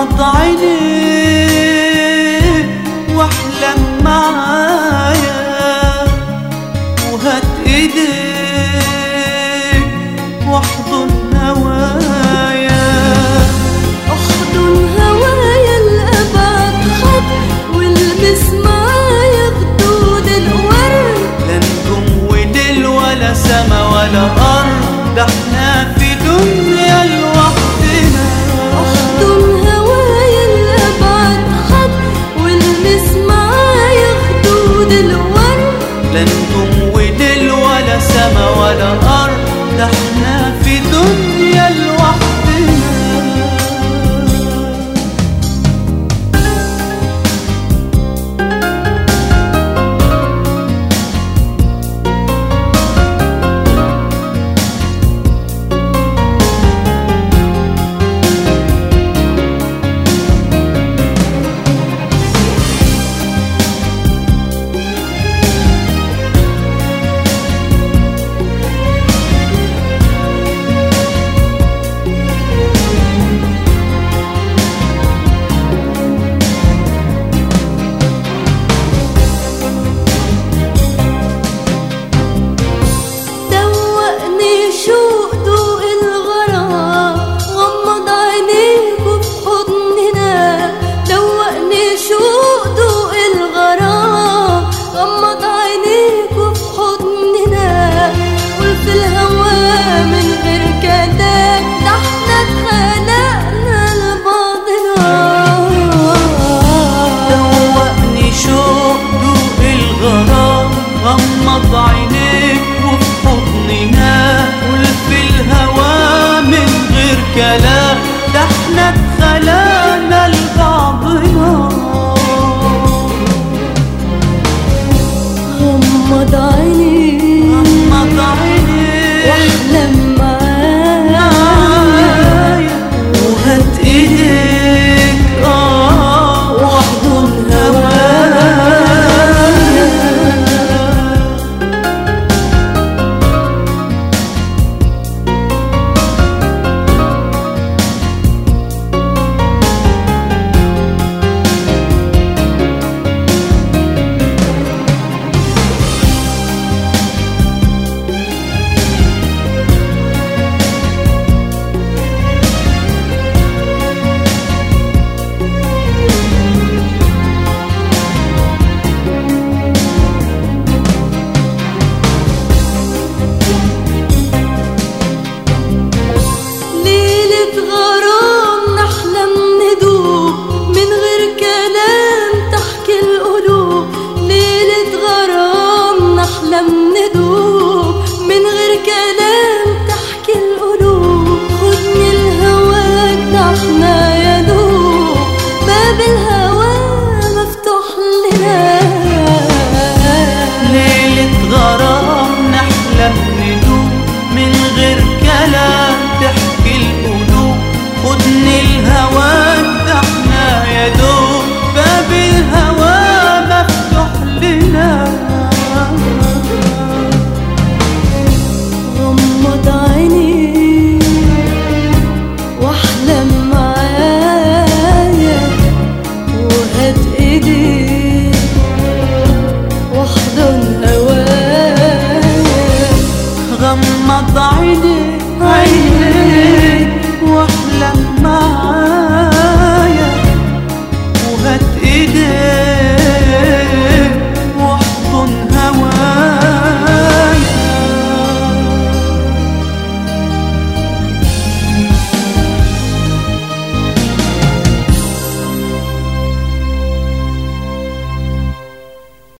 غمض عيني واحلم معايا وهات إيديك واحضن هوايا. احضن هوايا معايا الورد. لا نجوم ودل ولا سما ولا أرض ده إحنا